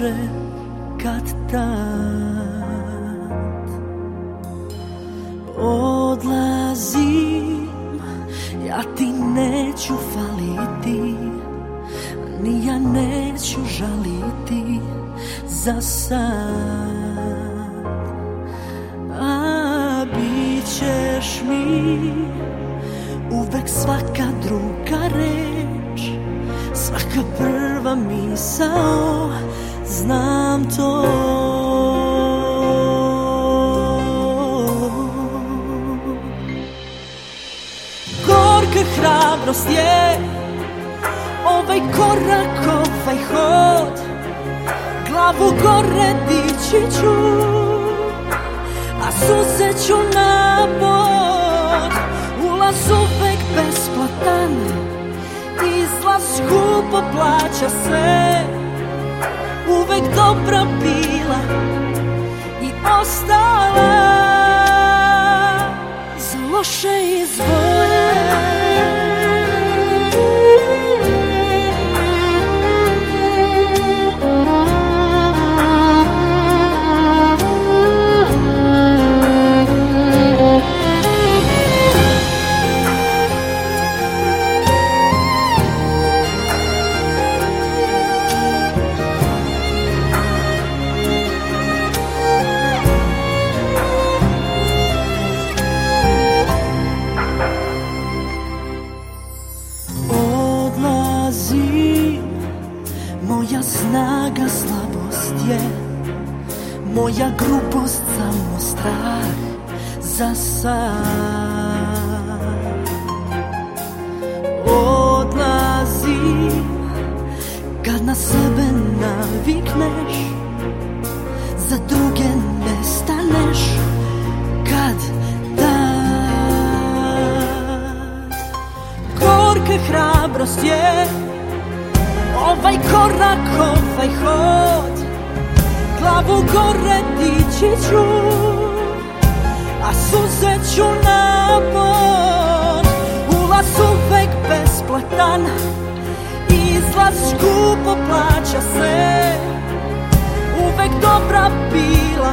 više kad tad. Odlazim, ja ti neću faliti Ni ja neću žaliti za sad. A bit ćeš mi uvek svaka druga reč Svaka prva misao, znam to. Gorka hrabrost je ovaj korak, ovaj hod. Glavu gore dići ću, a suze ću na bod Ulaz uvek besplatan, skupo plaća se Uvek dobra bila i ostala slabost je. Moja grubost samo strah za sad. Odlazim kad na sebe navikneš Za druge ne staneš kad tad Gorka hrabrost je Ovaj korak, ovaj hod Glavu gore dići ću A suze ću na bod Ulaz uvek besplatan Izlaz skupo plaća se. Uvek dobra bila